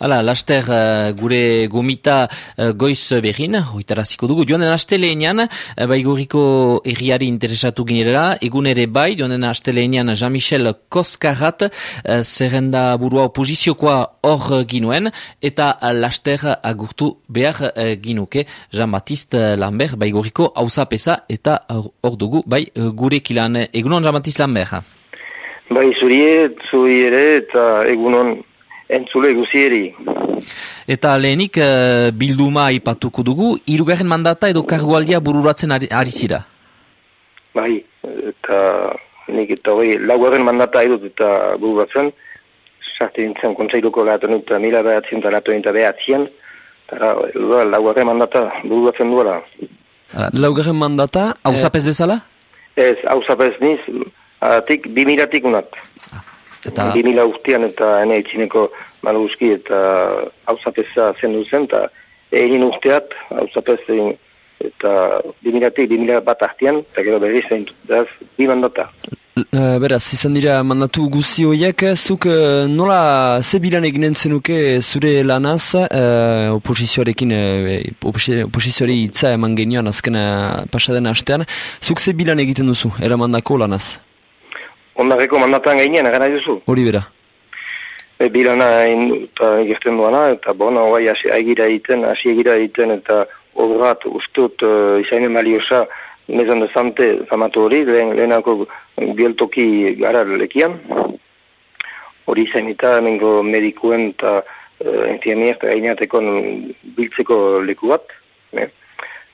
Hala, laster uh, gure gomita uh, goiz behin, hoitaraziko dugu, joan den asteleenean, uh, baiguriko erriari interesatu ginerela, egun ere bai, joan den asteleenean Jean-Michel Koskarat, uh, zerrenda burua opoziziokoa hor ginuen, eta uh, laster agurtu behar uh, ginuke. Jean-Baptiste Lambert, baiguriko hausapesa, eta hor dugu, bai, gure kilan, egunon Jean-Baptiste Lambert. Bai, zurie, zuri ere, eta egunon entzule guzieri. Eta lehenik uh, bilduma ipatuko dugu, irugarren mandata edo kargualdia bururatzen ari, ari zira? Bai, eta nik eta hori laugarren mandata edut eta bururatzen, sarte dintzen kontsailuko lehatu eta mila behatzen eta lehatu eta behatzen, eta laugarren mandata bururatzen duela. Laugarren mandata, hausapez bezala? Ez, hausapez niz, atik, bimiratik unat. Eta... Bi mila urtean eta ene itxineko maluguzki eta hausapesa zendu zen, eta egin urteat hausapesa eta bi milatik, bi mila bat artean, eta gero berri zen, beraz, bi mandata. Uh, beraz, izan dira mandatu guzi horiek, zuk uh, nola ze bilan eginen zenuke zure lanaz uh, oposizioarekin, uh, oposizioari itza eman genioan azken uh, pasaden hastean, zuk ze bilan egiten duzu, eramandako lanaz? Ondarreko mandatan gainean, gara duzu? Hori bera. E, bilana egiten duana, eta bona, hori hasi egira egiten, hasi egira egiten, eta obrat ustut uh, izainen baliosa mezan dezante zamatu hori, lehen, lehenako bieltoki gara lekian. Hori izain eta nengo medikuen eta uh, entiamiak eta gainateko biltzeko leku bat. Ne?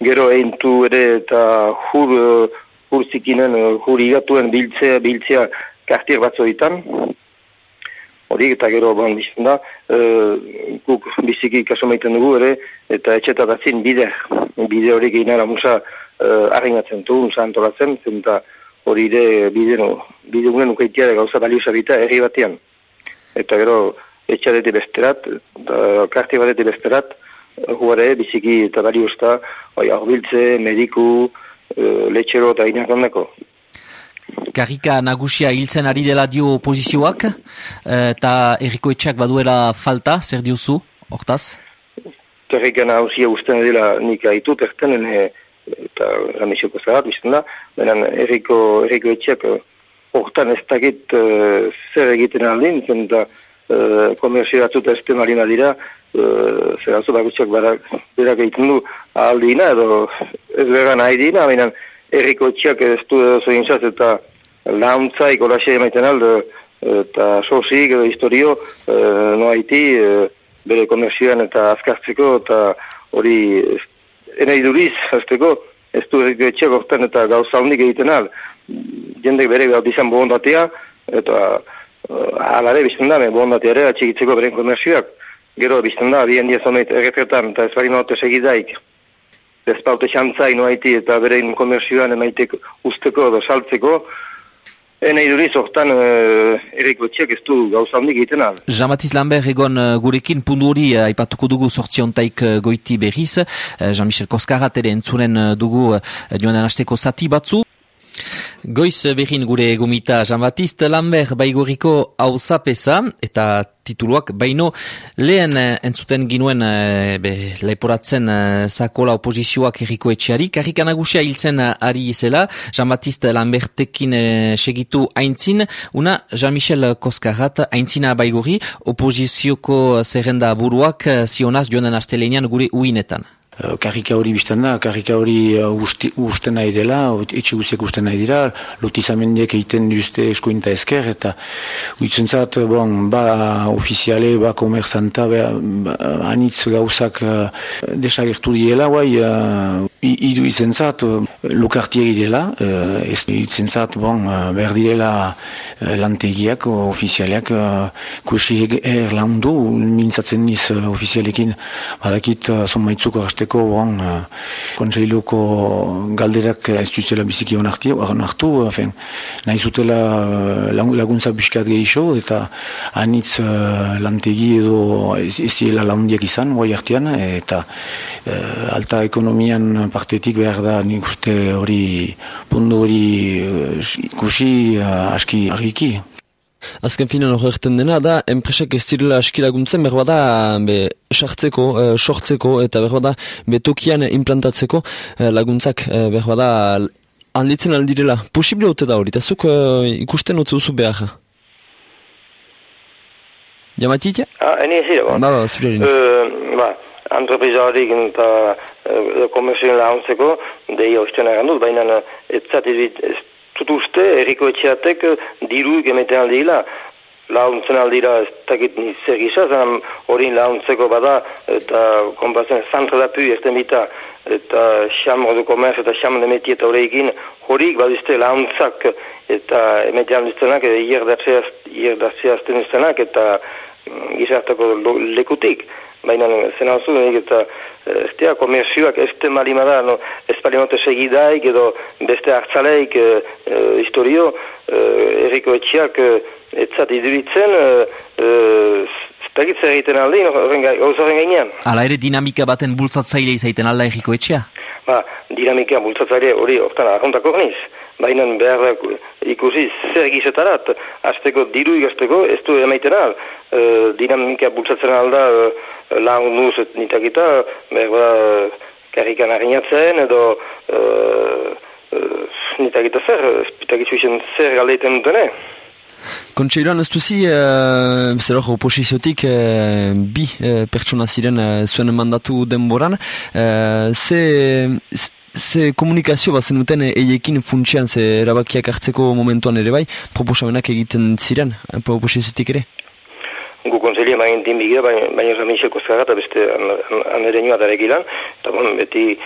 Gero egin ere eta hur uh, hurzikinen, huri gatuen biltzea, biltzea kartier batzo ditan. Hori eta gero bon bizten da, uh, guk biziki kaso maiten dugu ere, eta etxeta datzin bide, bide hori geinara musa uh, arringatzen du, musa antolatzen, zen eta hori ere bide, no, bide unen ukaitia gauza baliosa bita erri batean. Eta gero etxadete besterat, da, kartier batete besterat, huare biziki eta baliozta, oi, biltze, mediku, uh, letxero eta inakondeko. Karrika nagusia hiltzen ari dela dio opozizioak, eh, eta erriko etxak baduela falta, zer diozu, hortaz? Karrika nagusia usten dela nik haitu, terten, eta ramesioko zarat, bizten da, benen erriko, erriko etxak eh, hortan ez dakit uh, zer egiten aldin, zen da uh, komerzio batzut ez dira, uh, zer azu bakutxak berak egiten du aldina, edo ez beran nahi dina, baina erriko etxak ez du edo eta launtza ikolaxe emaiten alde, eta sosik edo historio, e, no haiti, e, bere komerzioan eta azkartzeko, eta hori enei duriz, azteko, ez du erriko etxak orten eta gauza hondik egiten al. Jendek bere gaut izan bohondatea, eta uh, alare bizten da, bohondatea ere, atxikitzeko beren komerzioak. Gero, bizten da, bien diaz honait erretretan, eta ez bari maote segidaik. Despaute xantzai noaiti eta berein komerzioan emaitek usteko edo saltzeko, Ena iduriz, hortan uh, eriko txek ez du gauza handik egiten al. Jean-Baptiste Lambert egon uh, gurekin pundu hori uh, ipatuko dugu sortziontaik uh, goiti berriz. Uh, Jean-Michel Koskarat ere entzuren uh, dugu uh, joan anasteko zati batzu. Goiz behin gure gomita Jean-Baptiste Lambert baiguriko hausapesa eta tituluak baino lehen eh, entzuten ginuen e, be, leporatzen e, sakola opozizioak erriko etxeari. Karrikan agusia hiltzen ari izela Jean-Baptiste Lambertekin segitu haintzin, una Jean-Michel Koskarat haintzina baiguri opozizioko zerrenda buruak zionaz joanen astelenean gure uinetan. Eh, karrika hori bizten da, karrika hori uh, uste nahi dela, etxe guziek uste nahi dira, lotizamendiek egiten duzte eskuinta esker, eta huitzen zat, bon, ba ofiziale, ba komerzanta, ba, ba, anitz gauzak desagertu diela, guai, idu itzen zat, lukartiegi dela, ez itzen zat, bon, behar direla uh, lantegiak, ofizialeak, uh, kusi er laundu, mintzatzen niz ofizialekin, badakit, uh, zonmaitzuko egiteko bon, uh, kontseiluko galderak ez duzela biziki hon hartu, afen, nahi zutela uh, laguntza biskat gehiago eta anitz uh, lantegi edo ez dira laundiak izan, guai hartian, eta uh, alta ekonomian partetik behar da nik uste hori pundu hori ikusi aski argiki. Azken finan horretan dena da, enpresak ez direla aski laguntzen, behar bada, be, sartzeko, e, sortzeko, eta behar bada, betokian implantatzeko e, laguntzak, e, behar bada, handitzen aldirela. Posible hote da hori, eta zuk ikusten hote duzu behar? Jamatitia? Ah, eni ez Ba, ba, zure erinez. Uh, ba, antropizarik eta uh, komerzioen laguntzeko, deia ostean dut, baina ez zatit ez dut uste, erriko etxeatek diru gemeten aldila. Launtzen aldira ez dakit zer gisa, zanen hori launtzeko bada, eta konpazen zantra da pu ez bita, eta xamro du komerz eta xamro de meti eta horreikin, horik badizte launtzak, eta emetean diztenak, ierdatzea azten diztenak, eta gizartako lekutik. Baina zen hau eta ez dira komerzioak ez te malimada, no, ez palimote segidaik edo beste hartzaleik e, e, historio e, erriko etxiak e, etzat iduritzen e, Zagitzer egiten aldi, horren gainean. Ala ere dinamika baten bultzatzaile izaiten alda erriko etxea? Ba, dinamika bultzatzaile hori hortan arrontako niz baina behar ikusi zer gizetarat, azteko diru ikasteko, ez du emaiten al, e, dinamika bultzatzen alda e, lan nuz nitakita, behar da karrikan harinatzen edo e, e, nitakita zer, espitakitzu izan zer galdeiten dutene. Kontseiloan ez duzi, uh, zer hor oposiziotik uh, bi uh, pertsona ziren uh, zuen mandatu denboran, uh, ze, ze komunikazio bat zenuten eiekin funtsian ze erabakiak hartzeko momentuan ere bai, proposamenak egiten ziren, eh, proposiziotik ere? Gu konzelia main din bigira, baina bain Ramixel Kozkaga eta beste anere nioa dara egilan, eta bon, beti,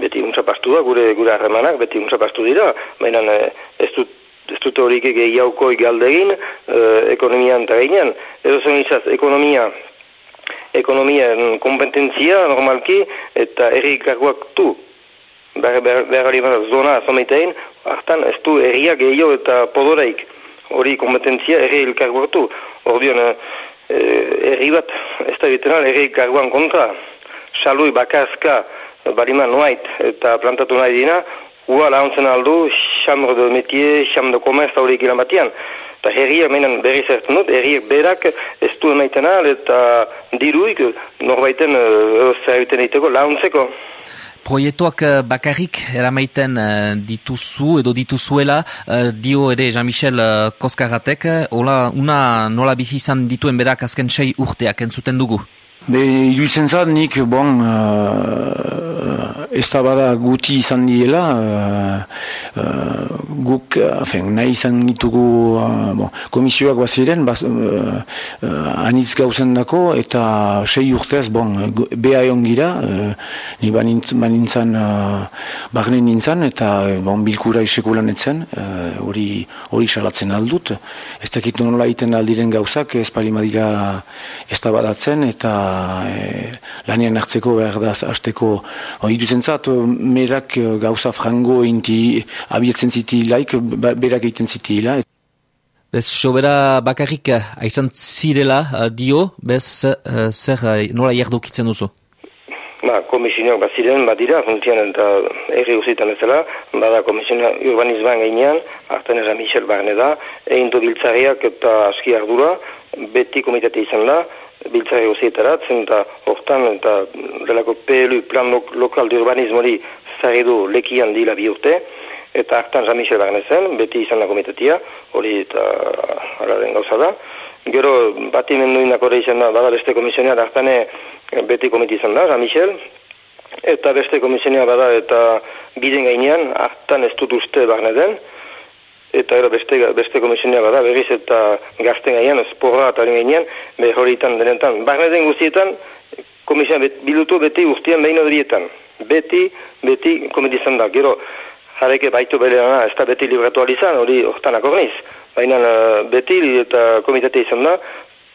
beti untsa pastu da, gure, gure harremanak, beti untsa pastu dira, baina eh, ez dut ez dut horik gehiauko egaldegin eh, ekonomian eta gainean. Edo zen izaz, ekonomia, ekonomia kompetentzia normalki eta errikarguak du behar hori behar zona azomeitein, hartan ez du erriak gehiago eta podoreik hori kompetentzia erri elkarguatu. Ordion, eh, erri bat, ez da bitenal, erri elkarguan kontra, salui bakazka, bariman nuait eta plantatu nahi dina, hua launtzen aldu, xamro de metie, xamro de komerz horiek ilan batian. Eta herriak meinen berri zertzen dut, herriak berak ez du emaiten eta diruik norbaiten uh, egiten egiteko launtzeko. Proiektuak eh, bakarrik eramaiten uh, dituzu edo dituzuela uh, dio ere Jean-Michel Koskaratek, hola una nola bizi izan dituen berak azken sei urteak entzuten dugu? Be, iruditzen zat, nik, bon, uh, ez da bada guti izan diela, uh, guk, afen, nahi izan ditugu, uh, bon, komisioak baziren, baz, uh, uh, anitz gauzen dako, eta sei urtez, bon, beha egon gira, uh, ni banintzan, uh, bagne nintzen, eta bon, bilkura isekulan etzen, hori uh, hori salatzen aldut, ez dakit nola iten aldiren gauzak, ez palimadira ez da badatzen, eta e, lanien hartzeko behar da hasteko iduzen zat, merak e, gauza frango inti abietzen ziti laik, ba, berak egiten ziti ila. Bez, sobera bakarrik aizan zirela dio, bez, zer nola jardukitzen duzu? Ba, komisioak bat ziren, bat dira, funtzioan eta erri uzitan ez dela, bada komisioa urbanizman gainean, hartan erra Michel Barne da, egin du biltzariak eta aski ardura, beti komitate izan da, biltzare gozietarat, zen eta hortan eta delako PLU plan lo lokal de urbanismori zare du lekian dila bi urte, eta hartan Jean-Michel Barnezen, beti izan da komitatia, hori eta alaren gauza da. Gero bati menduinak hori izan da, bada beste komisionia, hartane beti komiti izan da, Jean-Michel, eta beste komisionia bada eta biden gainean, hartan ez dut uste Barnezen, eta ero beste, beste komisionia bada, berriz eta gazten gainean, esporra eta gainean, behar horietan denetan. Barne den guztietan, komisionia bet, bilutu beti urtean behin odrietan. Beti, beti komitizan da. Gero, jareke baitu bere dana, ez da beti libratu alizan, hori hortan akorniz. Baina beti eta komitate izan da,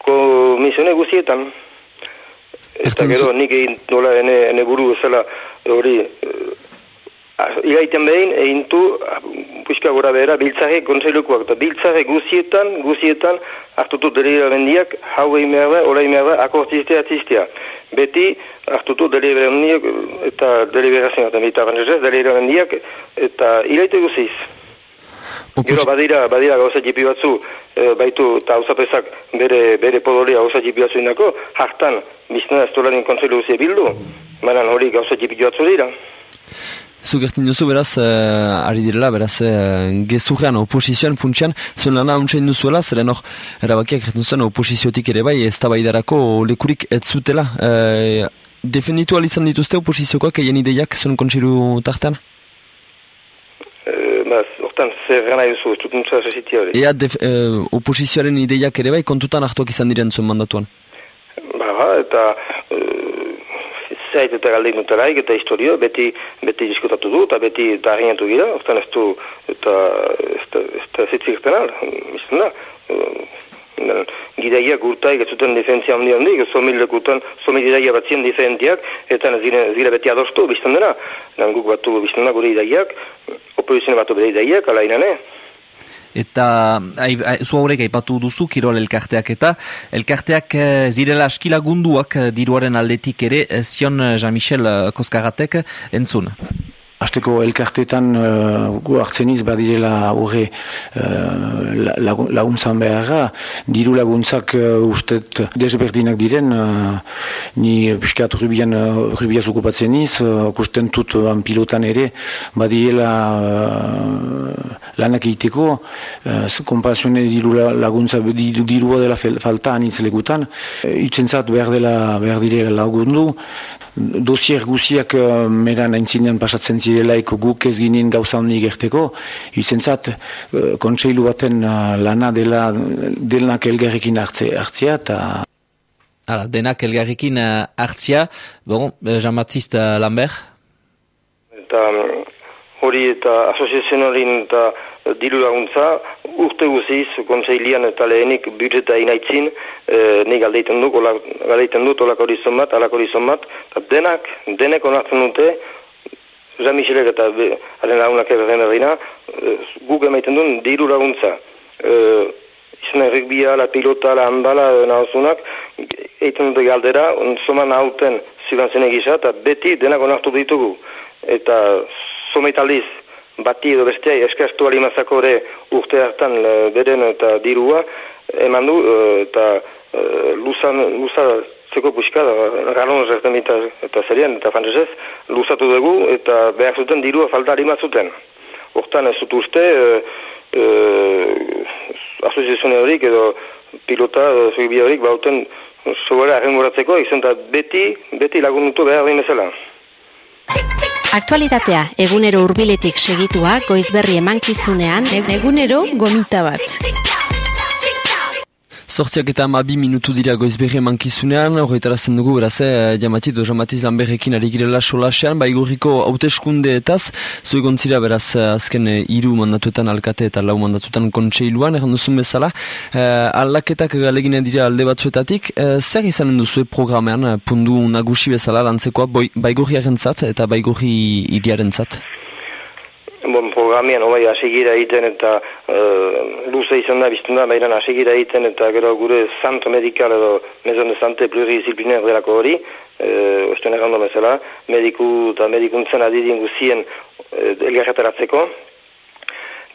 komisionia guztietan. Eta gero, nik egin nola ene, ene buru ezela hori Igaiten behin, egin du, puxka gora behera, biltzare kontseilukoak, eta biltzare guzietan, guzietan, hartutu delibera bendiak, hau egin behar da, hola egin behar da, akortiztea, atziztea. Beti, hartutu delibera bendiak, eta deliberazioa, eta bita banezez, delibera bendiak, eta ilaite guziz. Gero badira, badira gauza jipi batzu, e, baitu eta hausapezak bere, bere podolia gauza jipi batzu indako, hartan, biztena ez dolarin kontseilu bildu, baina hori gauza jipi batzu dira. Zugertin duzu beraz, uh, ari direla, beraz, uh, gezurrean oposizioan funtsian, zuen lana untsain duzuela, zeren hor, erabakiak erretzen zuen oposiziotik ere bai, ez tabaidarako lekurik ez zutela. Uh, defenditu alizan dituzte oposiziokoak egin ideiak zuen kontsiru tartan? Uh, hortan, zer gana duzu, ez dut nuntza hori. Ea, uh, oposizioaren ideiak ere bai, kontutan hartuak izan diren zuen mandatuan? Ba, eta zait eta galdein dutelaik eta historio, beti, beti diskutatu du eta beti eta harriñatu gira, orten ez du, eta ez da zitzik esten izan da. Gidaia gurtaik ez zuten defentzia handi handi, ez zomil lekutan, zomil gidaia batzien diferentiak, eta ez gira beti adostu, biztan dena. Guk batu biztan da gure idaiak, opozizioa batu bere idaiak, ala inane eta zu haurek aipatu duzu kirol elkarteak eta elkarteak eh, zirela askilagunduak eh, diruaren aldetik ere eh, zion Jean-Michel Koskaratek entzun. Azteko elkartetan uh, gu hartzen iz badirela horre uh, laguntzan beharra, diru laguntzak uh, ustet desberdinak diren, uh, ni piskat rubian, uh, rubiaz okupatzen iz, uh, kusten tut uh, pilotan ere, badirela uh, lanak egiteko, uh, kompazione diru laguntza, diru, dirua dela falta anitz lekutan, uh, itzentzat behar dela behar direla lagundu, dosier guziak uh, meran aintzinean pasatzen zirelaiko guk ez ginen gauza honik gerteko, izentzat uh, kontseilu baten uh, lana dela delnak elgarrekin hartzea eta... Hala, denak elgarrekin uh, hartzea, bon, Jean-Baptiste Lambert? Eta hori eta asoziazionarin eta diru laguntza, urte guziz, konseilian eta lehenik budjeta inaitzin, e, nik galdeiten dut, galdeiten dut, olak hori zonbat, alak hori zonbat, denak, denek onartzen dute, Jean Michelek eta haren lagunak erren errina, e, guk emaiten duen diru laguntza. E, izan errekbia, la pilota, la handala, nahozunak, eiten dute galdera, zoman hauten ziban zen egisa, eta beti denak onartu ditugu. Eta zomeitaliz, bati edo bestea eskastu alimazako ere urte hartan e, beren eta dirua eman du e, eta e, luzan, luza zeko puxka, ranon zerten eta, eta zerien eta frantzesez, luzatu dugu eta behar zuten dirua falta alimazuten. Hortan ez dut uste e, e, asoziazioa horik edo pilota edo zugibia horik bauten zogera arrengoratzeko, izan beti, beti lagundutu behar den bezala. Aktualitatea egunero hurbiletik segitua goizberri emankizunean egunero gomita bat. Sortziak eta ama bi minutu dira goizberri mankizunean, horretara zen dugu, beraz, eh, jamatit, dojamatiz lanberrekin ari girela solasean, bai gurriko hauteskunde etaz, zuegontzira beraz, eh, azken eh, hiru mandatuetan alkate eta lau mandatuetan kontseiluan, erran duzun bezala, eh, aldaketak galegine dira alde batzuetatik, eh, zer izanen duzu programean, eh, pundu nagusi bezala lantzekoa, bai gurriaren zat eta bai gurri iriaren zat? Bon, programian obai asigira egiten eta uh, luze izan da biztun da, baina asigira egiten eta gero gure zanto medikal edo mezon de zante pluridiscipliner delako hori, uh, ostuen errando bezala, mediku eta medikuntzen adidien guzien uh, elgarretaratzeko.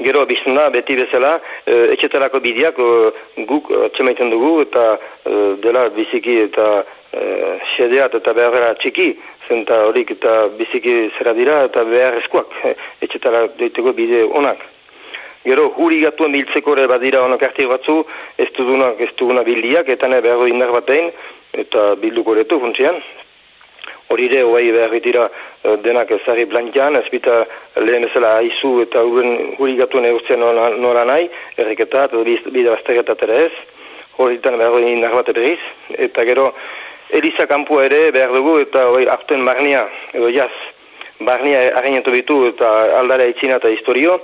Gero biztun da, beti bezala, uh, etxetarako bideak uh, guk uh, txemaiten dugu eta uh, dela biziki eta uh, xedeat eta beharra txiki, zenta horik eta biziki zera dira eta behar eskuak etxetara doiteko bide onak. Gero, huri gatuen biltzeko ere badira onak artik batzu, ez dugunak ez duguna bildiak, eta ne behar indar batein, eta bilduko eretu funtsian. Hori ere, hoai behar dira eh, denak ezari plantian, ez bita lehen ezela haizu eta huri gatuen eurtzen nora nahi, erriketat, bide bazteretat ere ez, hori behar indar bat eberiz, eta gero, Eliza kanpua ere behar dugu eta oi, artuen barnia, edo jaz, barnia harrinetu bitu eta aldara itzina eta historio.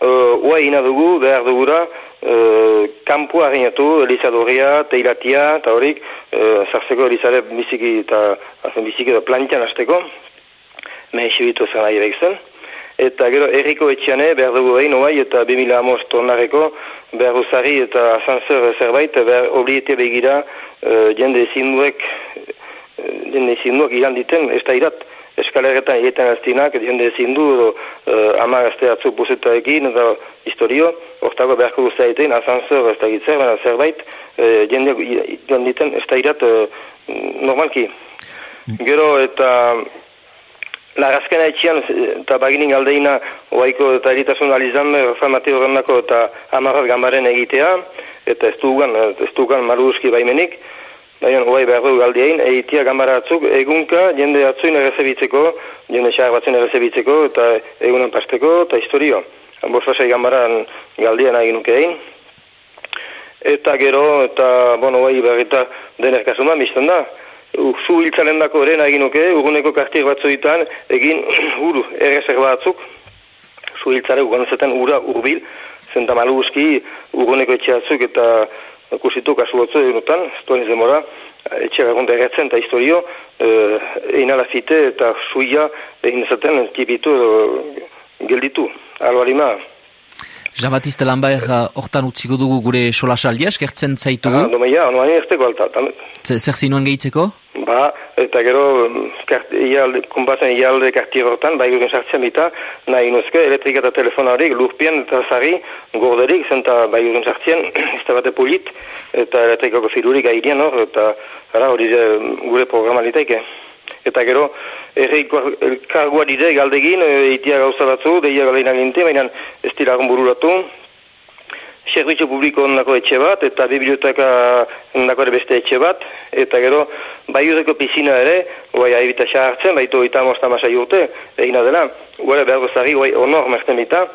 Uh, Ua ina dugu, behar dugura, uh, kampua harrinetu, Eliza Doria, Teilatia eta horik, uh, zarzeko Elizare biziki eta azen biziki eta plantian azteko, mehi bitu zen nahi Eta gero erriko etxiane behar dugu behin oai eta 2000 amos behar uzari eta asanzer zerbait behar oblietia begira uh, jende zinduek uh, jende zinduek iran diten ez da irat eskaleretan egiten aztinak, jende ezin du, edo uh, ama gazte atzuk buzetarekin, eta historio, hortako beharko guztia egiten, asanzor ez da baina zerbait, uh, jende joan diten ez da irat uh, normalki. Gero eta Larazkena etxian, eta baginin aldeina, oaiko eta eritasun alizan, reformati horrendako eta amarrat gambaren egitea, eta ez dugan, ez dugan maruski baimenik, baina oai behar du galdiein, eitia gambara atzuk, egunka jende atzuin errezebitzeko, jende xar batzen errezebitzeko, eta egunan pasteko, eta historio. Bosfasai gambaran galdien egin nukein. Eta gero, eta, bueno, oai behar eta denerkasuma, bizten da, zu hiltzaren dako eren egin nuke, urguneko kartier batzu ditan, egin uru errezer batzuk, zu hiltzare uganzaten ura urbil, zenta maluski urguneko etxe batzuk eta kursitu kasu batzu egunotan, ztuan izemora, etxe gagonda erretzen eta historio, eh, egin alafite eta suia egin zaten tipitu gelditu, albarima. Jean-Baptiste Lambert hortan utziko dugu gure solasaldia, eskertzen zaitugu? Ah, domeia, onoan erteko alta. Zer zinuen gehitzeko? Ba, eta gero, kunbazen ialde kartier hortan, bai gure sartzen bita, nahi nuzke, elektrika eta telefona horiek, lurpien eta zari, gorderik, zenta bai gure sartzen, ez da bate pulit, eta elektrikako filurik gaidean hor, eta hori gure programa litaike. Eta gero, erreiko elkargoa dide galdegin, eitia gauza batzu, deia galdeina ginte, baina ez dira bururatu. Servizio publiko ondako etxe bat, eta biblioteka ondako beste etxe bat, eta gero, bai urreko pizina ere, guai haibita hartzen, baitu eta mosta masai urte, egina dela, guai behar gozari, guai honor merten bita,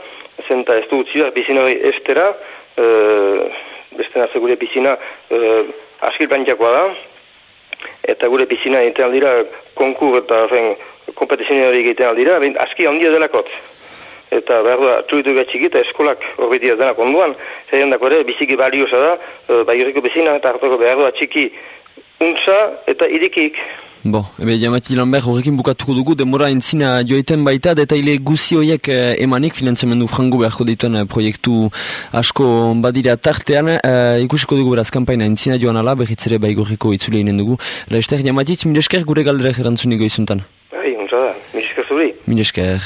zenta ez du utzi behar pizina hori estera, e, beste nazi gure pizina e, askil da, eta gure pizina egiten aldira, konkur eta fen, kompetizioa hori egiten aldira, aski handia delakot eta behar da, txuitu gatxik eta eskolak horreti ez denak onduan, zerren dako ere, biziki baliosa da, e, bai bezina eta hartako behar da, txiki untza eta idikik. Bo, ebe, jamati Lambert horrekin bukatuko dugu, demora entzina joiten baita, detaile guzi horiek eh, emanik, finantzamendu frango beharko dituen eh, proiektu asko badira tartean, eh, ikusiko dugu beraz kampaina entzina joan ala, behitzere bai gorriko itzule inen dugu. Laester, jamatit, milesker gure galdera gerantzunik goizuntan. Bai, untza da, milesker zuri. Milesker.